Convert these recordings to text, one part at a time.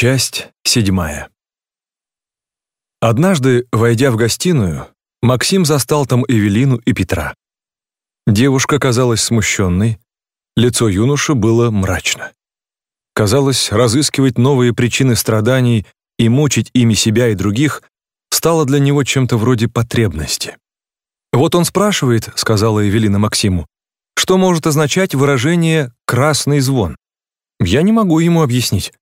Часть седьмая. Однажды, войдя в гостиную, Максим застал там Эвелину и Петра. Девушка казалась смущенной, лицо юноши было мрачно. Казалось, разыскивать новые причины страданий и мучить ими себя и других стало для него чем-то вроде потребности. «Вот он спрашивает», — сказала Эвелина Максиму, «что может означать выражение «красный звон». Я не могу ему объяснить».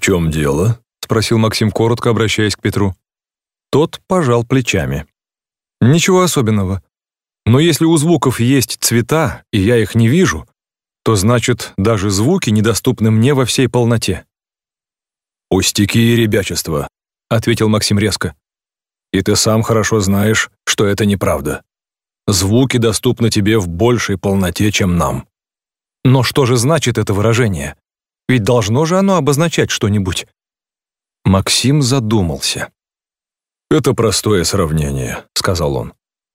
«В чем дело?» — спросил Максим коротко, обращаясь к Петру. Тот пожал плечами. «Ничего особенного. Но если у звуков есть цвета, и я их не вижу, то значит, даже звуки недоступны мне во всей полноте». «Пустяки и ребячество», — ответил Максим резко. «И ты сам хорошо знаешь, что это неправда. Звуки доступны тебе в большей полноте, чем нам». «Но что же значит это выражение? Ведь должно же оно обозначать что-нибудь». Максим задумался. «Это простое сравнение», — сказал он.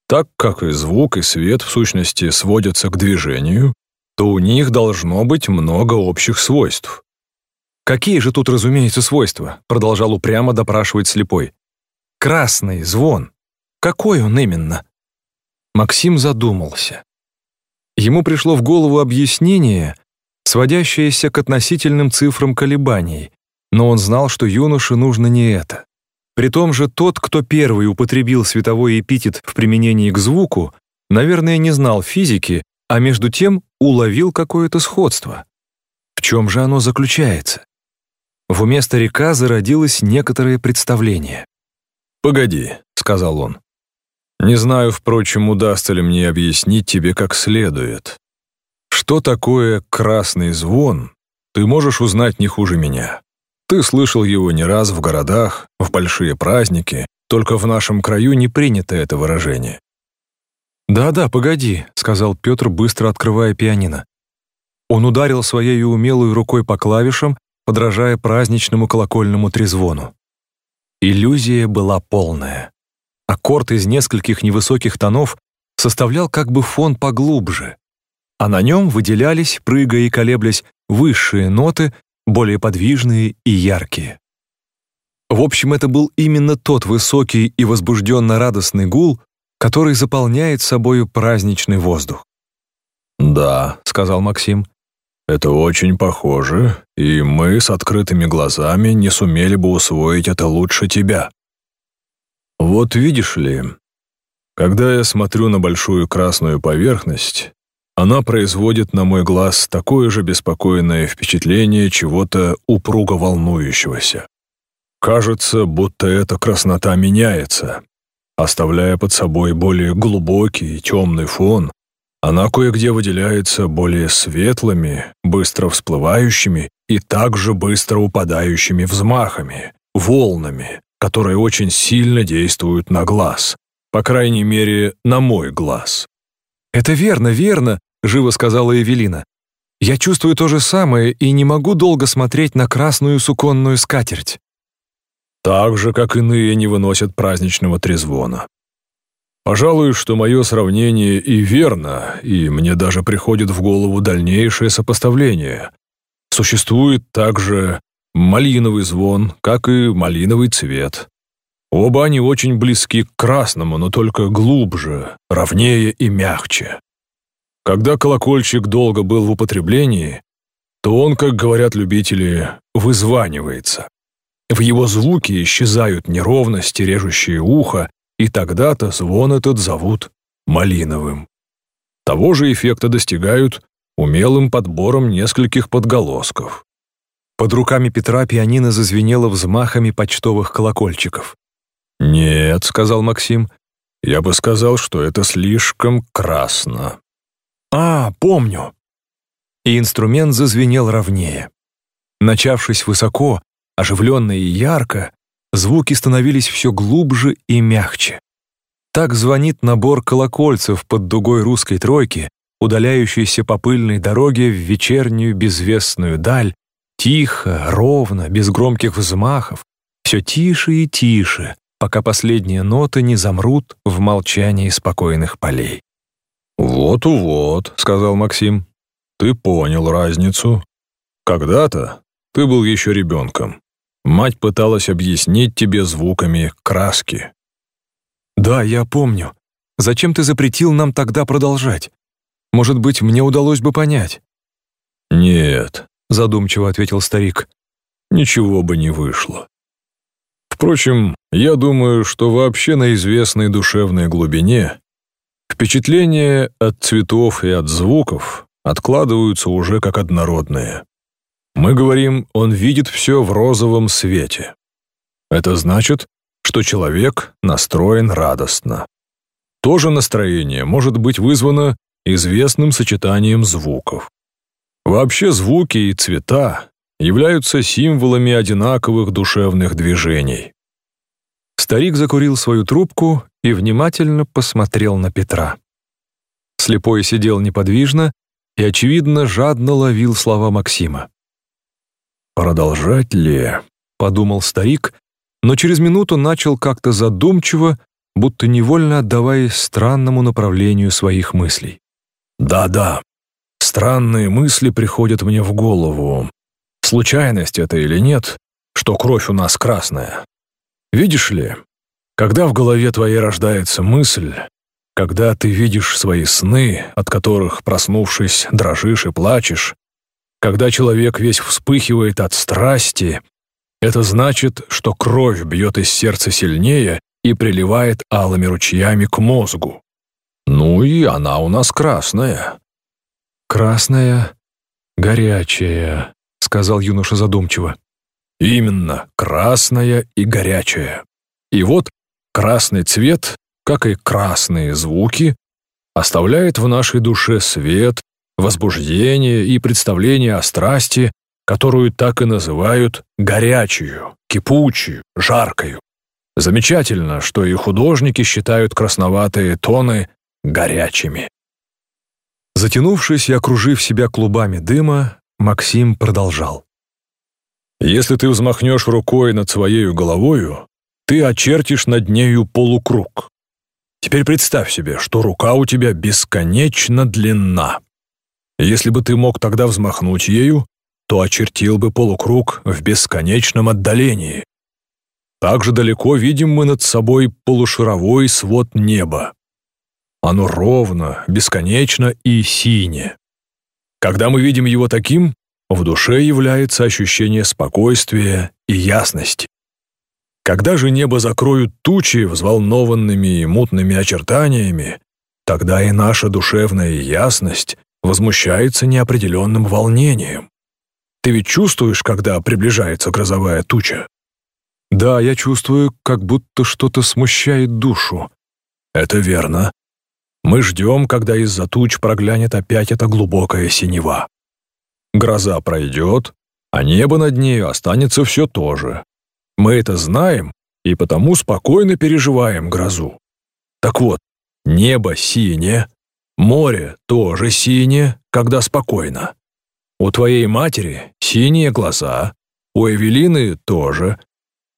«Так как и звук, и свет, в сущности, сводятся к движению, то у них должно быть много общих свойств. «Какие же тут, разумеется, свойства?» — продолжал упрямо допрашивать слепой. «Красный звон. Какой он именно?» Максим задумался. Ему пришло в голову объяснение, сводящееся к относительным цифрам колебаний, но он знал, что юноше нужно не это. При том же тот, кто первый употребил световой эпитет в применении к звуку, наверное, не знал физики а между тем уловил какое-то сходство. В чем же оно заключается? В уме старика зародилось некоторое представление. «Погоди», — сказал он. «Не знаю, впрочем, удастся ли мне объяснить тебе как следует. Что такое красный звон, ты можешь узнать не хуже меня. Ты слышал его не раз в городах, в большие праздники, только в нашем краю не принято это выражение. «Да-да, погоди», — сказал Петр, быстро открывая пианино. Он ударил своей умелой рукой по клавишам, подражая праздничному колокольному трезвону. Иллюзия была полная. Аккорд из нескольких невысоких тонов составлял как бы фон поглубже, а на нем выделялись, прыгая и колеблясь, высшие ноты, более подвижные и яркие. В общем, это был именно тот высокий и возбужденно радостный гул, который заполняет собою праздничный воздух. «Да», — сказал Максим, — «это очень похоже, и мы с открытыми глазами не сумели бы усвоить это лучше тебя. Вот видишь ли, когда я смотрю на большую красную поверхность, она производит на мой глаз такое же беспокойное впечатление чего-то упруго волнующегося. Кажется, будто эта краснота меняется, Оставляя под собой более глубокий темный фон, она кое-где выделяется более светлыми, быстро всплывающими и также быстро упадающими взмахами, волнами, которые очень сильно действуют на глаз, по крайней мере, на мой глаз. «Это верно, верно», — живо сказала Эвелина. «Я чувствую то же самое и не могу долго смотреть на красную суконную скатерть» так же, как иные не выносят праздничного трезвона. Пожалуй, что мое сравнение и верно, и мне даже приходит в голову дальнейшее сопоставление. Существует также малиновый звон, как и малиновый цвет. Оба они очень близки к красному, но только глубже, ровнее и мягче. Когда колокольчик долго был в употреблении, то он, как говорят любители, вызванивается. В его звуке исчезают неровности, режущие ухо, и тогда-то звон этот зовут малиновым. Того же эффекта достигают умелым подбором нескольких подголосков. Под руками Петра пианино зазвенело взмахами почтовых колокольчиков. «Нет», — сказал Максим, — «я бы сказал, что это слишком красно». «А, помню». И инструмент зазвенел ровнее. Начавшись высоко, Оживленно и ярко, звуки становились все глубже и мягче. Так звонит набор колокольцев под дугой русской тройки, удаляющейся по пыльной дороге в вечернюю безвестную даль, тихо, ровно, без громких взмахов, все тише и тише, пока последние ноты не замрут в молчании спокойных полей. «Вот-вот», — сказал Максим, — «ты понял разницу. Когда-то ты был еще ребенком, Мать пыталась объяснить тебе звуками краски. Да, я помню. Зачем ты запретил нам тогда продолжать? Может быть, мне удалось бы понять. Нет, задумчиво ответил старик. Ничего бы не вышло. Впрочем, я думаю, что вообще на известной душевной глубине впечатления от цветов и от звуков откладываются уже как однородные. Мы говорим, он видит все в розовом свете. Это значит, что человек настроен радостно. То же настроение может быть вызвано известным сочетанием звуков. Вообще звуки и цвета являются символами одинаковых душевных движений. Старик закурил свою трубку и внимательно посмотрел на Петра. Слепой сидел неподвижно и, очевидно, жадно ловил слова Максима. «Продолжать ли?» — подумал старик, но через минуту начал как-то задумчиво, будто невольно отдаваясь странному направлению своих мыслей. «Да-да, странные мысли приходят мне в голову. Случайность это или нет, что кровь у нас красная? Видишь ли, когда в голове твоей рождается мысль, когда ты видишь свои сны, от которых, проснувшись, дрожишь и плачешь, когда человек весь вспыхивает от страсти, это значит, что кровь бьет из сердца сильнее и приливает алыми ручьями к мозгу. Ну и она у нас красная. Красная, горячая, сказал юноша задумчиво. Именно, красная и горячая. И вот красный цвет, как и красные звуки, оставляет в нашей душе свет, возбуждение и представление о страсти, которую так и называют горячую, кипучую, жаркою. Замечательно, что и художники считают красноватые тоны горячими. Затянувшись и окружив себя клубами дыма, Максим продолжал. «Если ты взмахнешь рукой над своей головою, ты очертишь над нею полукруг. Теперь представь себе, что рука у тебя бесконечно длинна. Если бы ты мог тогда взмахнуть ею, то очертил бы полукруг в бесконечном отдалении. Так же далеко видим мы над собой полушаровой свод неба. Оно ровно, бесконечно и синее. Когда мы видим его таким, в душе является ощущение спокойствия и ясности. Когда же небо закроют тучи взволнованными и мутными очертаниями, тогда и наша душевная ясность возмущается неопределенным волнением. Ты ведь чувствуешь, когда приближается грозовая туча? Да, я чувствую, как будто что-то смущает душу. Это верно. Мы ждем, когда из-за туч проглянет опять эта глубокая синева. Гроза пройдет, а небо над нею останется все то же. Мы это знаем и потому спокойно переживаем грозу. Так вот, небо синее, море тоже синее, когда спокойно. У твоей матери синие глаза, у Эвелины тоже.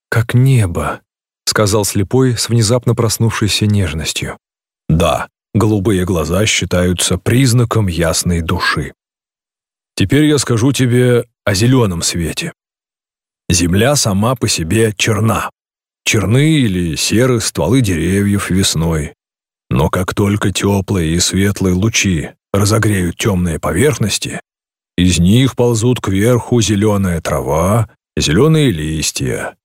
«Как небо», — сказал слепой с внезапно проснувшейся нежностью. «Да, голубые глаза считаются признаком ясной души. Теперь я скажу тебе о зеленом свете. Земля сама по себе черна. Черны или серы стволы деревьев весной. Но как только теплые и светлые лучи разогреют темные поверхности, из них ползут кверху зеленая трава, зеленые листья.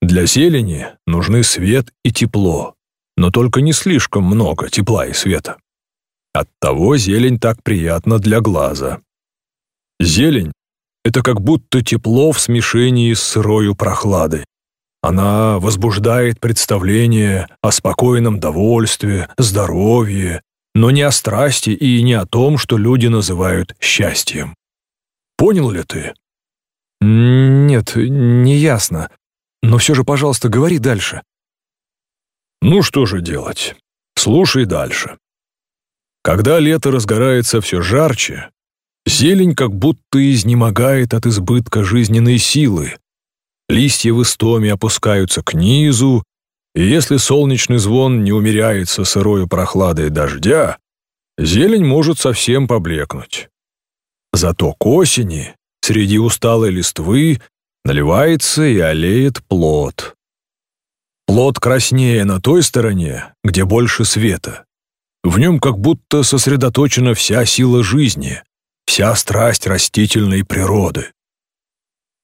Для зелени нужны свет и тепло, но только не слишком много тепла и света. Оттого зелень так приятна для глаза. Зелень — это как будто тепло в смешении с сырою прохладой. Она возбуждает представление о спокойном довольстве, здоровье, но не о страсти и не о том, что люди называют счастьем. Понял ли ты? Нет, не ясно. Но все же, пожалуйста, говори дальше. Ну что же делать? Слушай дальше. Когда лето разгорается все жарче, зелень как будто изнемогает от избытка жизненной силы. Листья в истоме опускаются к низу, и если солнечный звон не умеряется сырою прохладой дождя, зелень может совсем поблекнуть. Зато к осени, среди усталой листвы, наливается и олеет плод. Плод краснее на той стороне, где больше света. В нем как будто сосредоточена вся сила жизни, вся страсть растительной природы.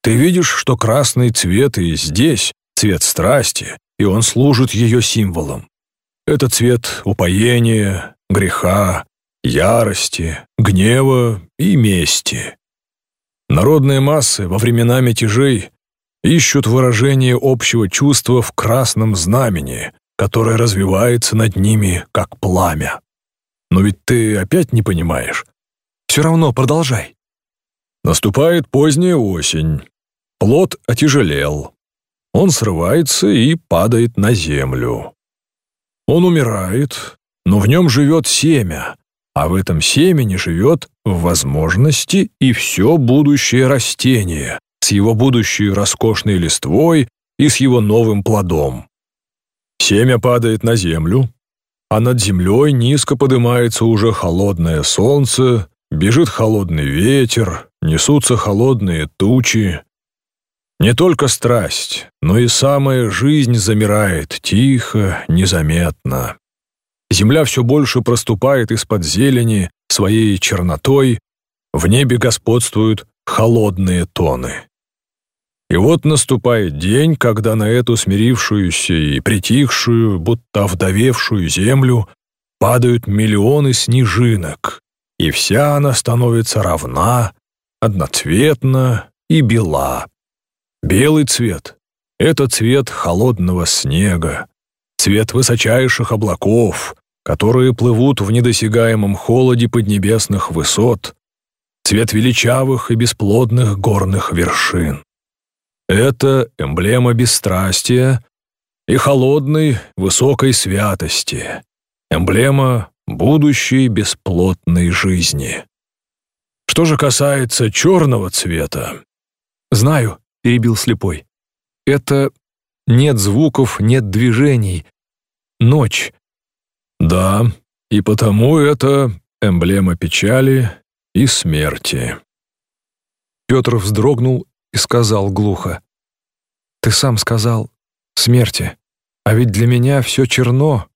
Ты видишь, что красный цвет и здесь цвет страсти, и он служит ее символом. Это цвет упоения, греха, ярости, гнева и мести. Народные массы во времена мятежей ищут выражение общего чувства в красном знамени, которое развивается над ними, как пламя. Но ведь ты опять не понимаешь. Все равно продолжай. Наступает поздняя осень. Плод отяжелел. Он срывается и падает на землю. Он умирает, но в нем живет семя, а в этом семени живет в возможности и все будущее растение с его будущей роскошной листвой и с его новым плодом. Семя падает на землю, а над землей низко поднимается уже холодное солнце, бежит холодный ветер, несутся холодные тучи. Не только страсть, но и самая жизнь замирает тихо, незаметно. Земля все больше проступает из-под зелени своей чернотой, в небе господствуют холодные тоны. И вот наступает день, когда на эту смирившуюся и притихшую, будто вдовевшую землю падают миллионы снежинок, и вся она становится равна, одноцветна и бела. Белый цвет — это цвет холодного снега, цвет высочайших облаков, которые плывут в недосягаемом холоде поднебесных высот, цвет величавых и бесплодных горных вершин. Это эмблема бесстрастия и холодной высокой святости, эмблема будущей бесплотной жизни. Что же касается черного цвета... «Знаю», — перебил слепой. «Это нет звуков, нет движений. Ночь. Да, и потому это эмблема печали и смерти. Петр вздрогнул и сказал глухо. «Ты сам сказал смерти, а ведь для меня все черно,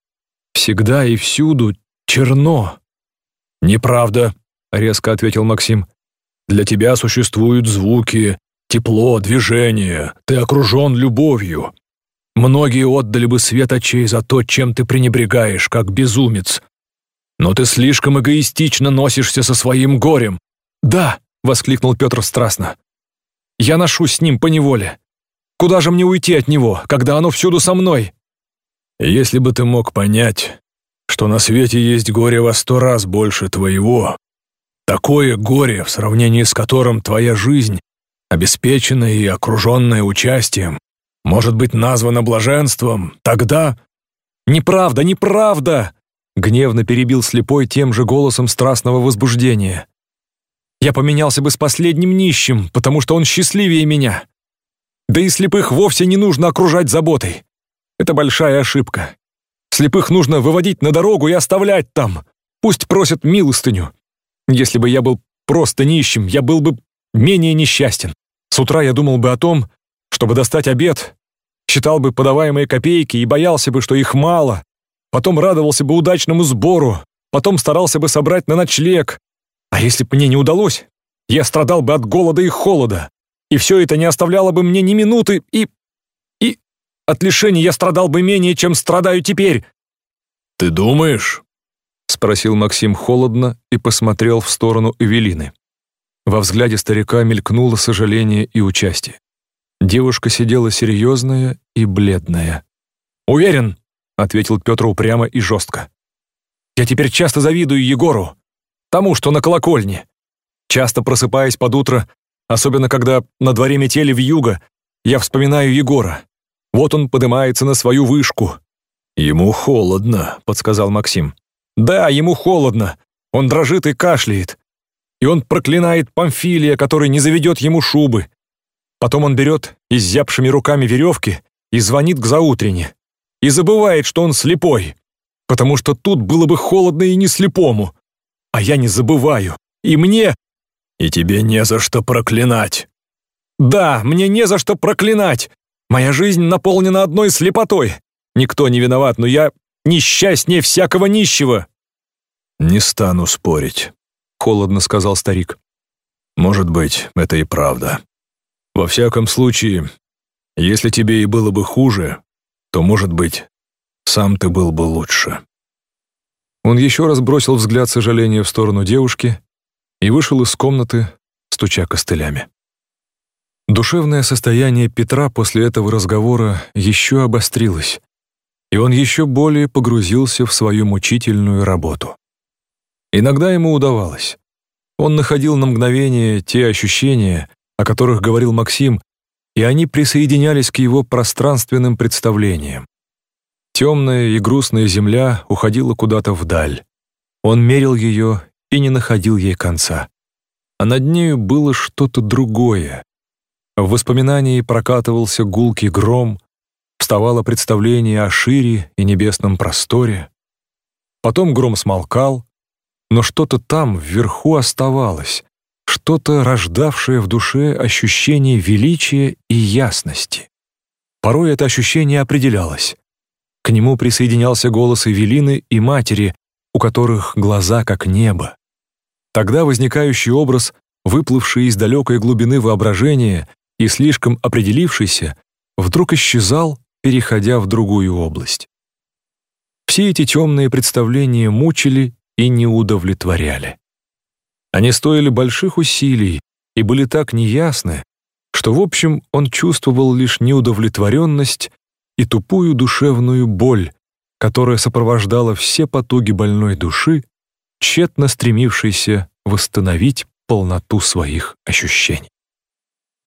всегда и всюду черно». «Неправда», — резко ответил Максим. «Для тебя существуют звуки, тепло, движение, ты окружен любовью. Многие отдали бы свет очей за то, чем ты пренебрегаешь, как безумец. Но ты слишком эгоистично носишься со своим горем. «Да!» — воскликнул Петр страстно. «Я ношусь с ним по неволе. Куда же мне уйти от него, когда оно всюду со мной?» «Если бы ты мог понять, что на свете есть горе во сто раз больше твоего, такое горе, в сравнении с которым твоя жизнь, обеспеченная и окруженная участием, может быть названо блаженством, тогда...» «Неправда, неправда!» Гневно перебил слепой тем же голосом страстного возбуждения. «Я поменялся бы с последним нищим, потому что он счастливее меня. Да и слепых вовсе не нужно окружать заботой. Это большая ошибка. Слепых нужно выводить на дорогу и оставлять там. Пусть просят милостыню. Если бы я был просто нищим, я был бы менее несчастен. С утра я думал бы о том, чтобы достать обед, считал бы подаваемые копейки и боялся бы, что их мало, потом радовался бы удачному сбору, потом старался бы собрать на ночлег. А если бы мне не удалось, я страдал бы от голода и холода, и все это не оставляло бы мне ни минуты, и... от лишений я страдал бы менее, чем страдаю теперь. «Ты думаешь?» — спросил Максим холодно и посмотрел в сторону Эвелины. Во взгляде старика мелькнуло сожаление и участие. Девушка сидела серьезная и бледная. «Уверен», — ответил Петр упрямо и жестко. «Я теперь часто завидую Егору, тому, что на колокольне. Часто просыпаясь под утро, особенно когда на дворе метели в юго, я вспоминаю Егора. Вот он поднимается на свою вышку». «Ему холодно», — подсказал Максим. «Да, ему холодно. Он дрожит и кашляет. И он проклинает Памфилия, который не заведет ему шубы. Потом он берет изябшими руками веревки и звонит к заутрене. И забывает, что он слепой, потому что тут было бы холодно и не слепому. А я не забываю. И мне... И тебе не за что проклинать. Да, мне не за что проклинать. Моя жизнь наполнена одной слепотой. Никто не виноват, но я несчастнее всякого нищего. Не стану спорить, холодно сказал старик. Может быть, это и правда. Во всяком случае, если тебе и было бы хуже, то, может быть, сам ты был бы лучше. Он еще раз бросил взгляд сожаления в сторону девушки и вышел из комнаты, стуча костылями. Душевное состояние Петра после этого разговора еще обострилось, и он еще более погрузился в свою мучительную работу. Иногда ему удавалось. Он находил на мгновение те ощущения, о которых говорил Максим, и они присоединялись к его пространственным представлениям. Темная и грустная земля уходила куда-то вдаль. Он мерил ее и не находил ей конца. А над нею было что-то другое. В воспоминании прокатывался гулкий гром, вставало представление о шире и небесном просторе. Потом гром смолкал, но что-то там вверху оставалось, что-то рождавшее в душе ощущение величия и ясности. Порой это ощущение определялось. К нему присоединялся голос Эвелины и матери, у которых глаза как небо. Тогда возникающий образ, выплывший из далекой глубины воображения и слишком определившийся, вдруг исчезал, переходя в другую область. Все эти темные представления мучили и не удовлетворяли. Они стоили больших усилий и были так неясны, что, в общем, он чувствовал лишь неудовлетворенность и тупую душевную боль, которая сопровождала все потуги больной души, тщетно стремившейся восстановить полноту своих ощущений.